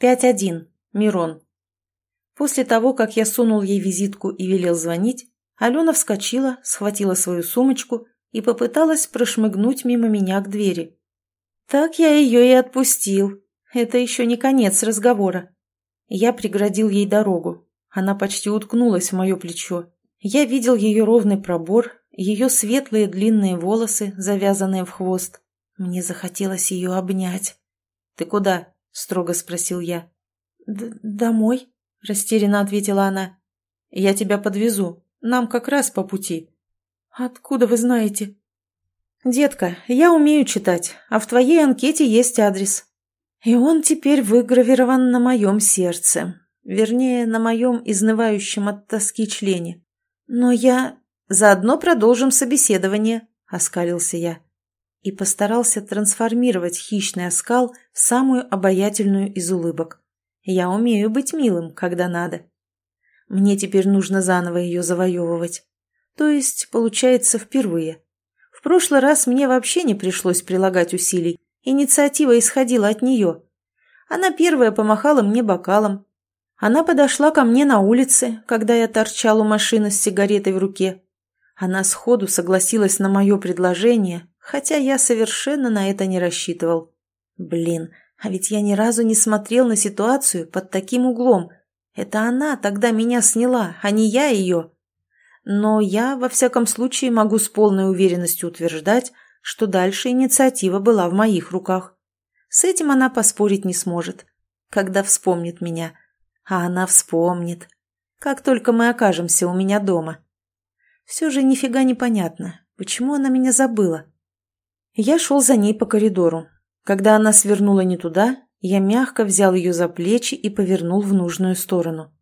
5-1. Мирон. После того, как я сунул ей визитку и велел звонить, Алена вскочила, схватила свою сумочку и попыталась прошмыгнуть мимо меня к двери. Так я ее и отпустил. Это еще не конец разговора. Я преградил ей дорогу. Она почти уткнулась в мое плечо. Я видел ее ровный пробор, ее светлые длинные волосы, завязанные в хвост. Мне захотелось ее обнять. «Ты куда?» – строго спросил я. «Домой», – растерянно ответила она. «Я тебя подвезу. Нам как раз по пути». «Откуда вы знаете?» «Детка, я умею читать, а в твоей анкете есть адрес. И он теперь выгравирован на моем сердце. Вернее, на моем изнывающем от тоски члене. Но я... Заодно продолжим собеседование», — оскалился я. И постарался трансформировать хищный оскал в самую обаятельную из улыбок. Я умею быть милым, когда надо. Мне теперь нужно заново ее завоевывать. То есть, получается, впервые. В прошлый раз мне вообще не пришлось прилагать усилий. Инициатива исходила от нее. Она первая помахала мне бокалом. Она подошла ко мне на улице, когда я торчал у машины с сигаретой в руке. Она сходу согласилась на мое предложение, хотя я совершенно на это не рассчитывал. Блин, а ведь я ни разу не смотрел на ситуацию под таким углом. Это она тогда меня сняла, а не я ее. Но я, во всяком случае, могу с полной уверенностью утверждать, что дальше инициатива была в моих руках. С этим она поспорить не сможет, когда вспомнит меня. А она вспомнит, как только мы окажемся у меня дома. Все же нифига не понятно, почему она меня забыла. Я шел за ней по коридору, когда она свернула не туда, я мягко взял ее за плечи и повернул в нужную сторону.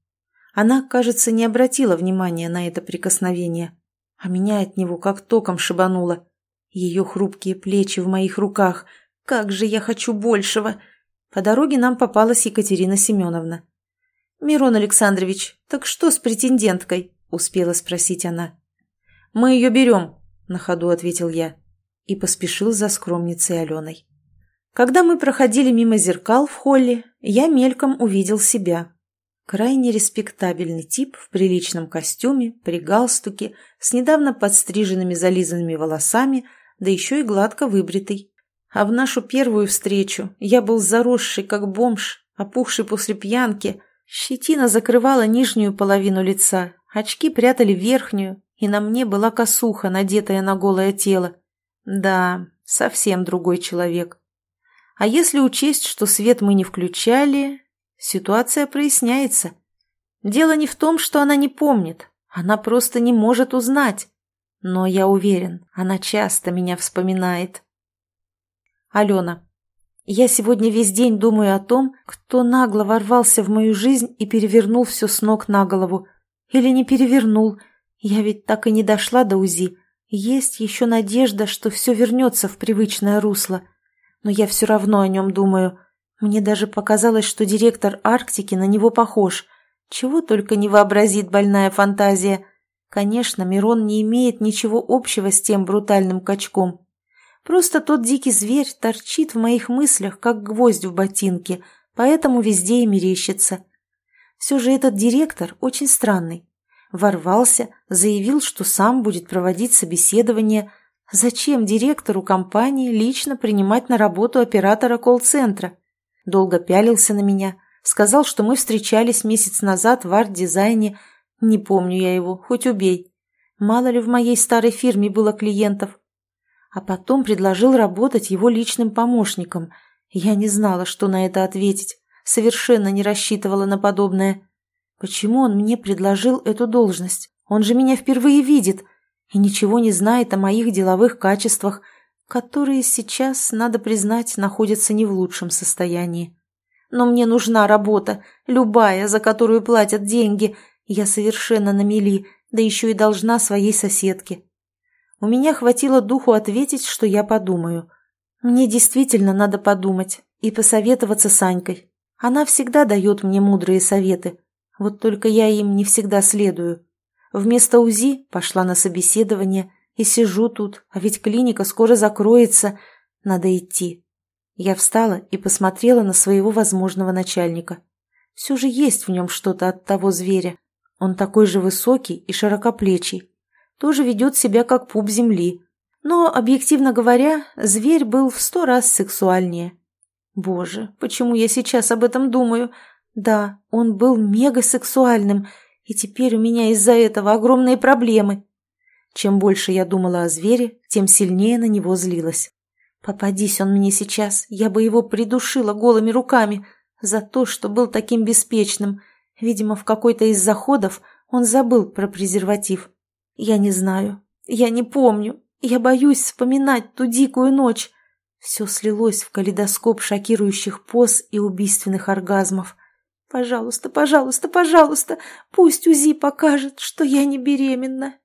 Она, кажется, не обратила внимания на это прикосновение, а меня от него как током шибануло. Ее хрупкие плечи в моих руках. Как же я хочу большего! По дороге нам попалась Екатерина Семеновна. «Мирон Александрович, так что с претенденткой?» – успела спросить она. «Мы ее берем», – на ходу ответил я и поспешил за скромницей Аленой. Когда мы проходили мимо зеркал в холле, я мельком увидел себя. Крайне респектабельный тип в приличном костюме, при галстуке, с недавно подстриженными зализанными волосами, да еще и гладко выбритый. А в нашу первую встречу я был заросший, как бомж, опухший после пьянки. Щетина закрывала нижнюю половину лица, очки прятали верхнюю, и на мне была косуха, надетая на голое тело. Да, совсем другой человек. А если учесть, что свет мы не включали, ситуация проясняется. Дело не в том, что она не помнит, она просто не может узнать. Но я уверен, она часто меня вспоминает. Алена. Я сегодня весь день думаю о том, кто нагло ворвался в мою жизнь и перевернул все с ног на голову. Или не перевернул. Я ведь так и не дошла до УЗИ. Есть еще надежда, что все вернется в привычное русло но я все равно о нем думаю. Мне даже показалось, что директор Арктики на него похож. Чего только не вообразит больная фантазия. Конечно, Мирон не имеет ничего общего с тем брутальным качком. Просто тот дикий зверь торчит в моих мыслях, как гвоздь в ботинке, поэтому везде и мерещится. Все же этот директор очень странный. Ворвался, заявил, что сам будет проводить собеседование – Зачем директору компании лично принимать на работу оператора колл-центра? Долго пялился на меня, сказал, что мы встречались месяц назад в арт-дизайне. Не помню я его, хоть убей. Мало ли в моей старой фирме было клиентов. А потом предложил работать его личным помощником. Я не знала, что на это ответить. Совершенно не рассчитывала на подобное. Почему он мне предложил эту должность? Он же меня впервые видит и ничего не знает о моих деловых качествах, которые сейчас, надо признать, находятся не в лучшем состоянии. Но мне нужна работа, любая, за которую платят деньги. Я совершенно на мели, да еще и должна своей соседке. У меня хватило духу ответить, что я подумаю. Мне действительно надо подумать и посоветоваться с Анькой. Она всегда дает мне мудрые советы, вот только я им не всегда следую. Вместо УЗИ пошла на собеседование и сижу тут, а ведь клиника скоро закроется. Надо идти. Я встала и посмотрела на своего возможного начальника. Все же есть в нем что-то от того зверя. Он такой же высокий и широкоплечий. Тоже ведет себя как пуп земли. Но, объективно говоря, зверь был в сто раз сексуальнее. Боже, почему я сейчас об этом думаю? Да, он был мегасексуальным, и теперь у меня из-за этого огромные проблемы. Чем больше я думала о звере, тем сильнее на него злилась. Попадись он мне сейчас, я бы его придушила голыми руками за то, что был таким беспечным. Видимо, в какой-то из заходов он забыл про презерватив. Я не знаю, я не помню, я боюсь вспоминать ту дикую ночь. Все слилось в калейдоскоп шокирующих поз и убийственных оргазмов. Пожалуйста, пожалуйста, пожалуйста, пусть УЗИ покажет, что я не беременна.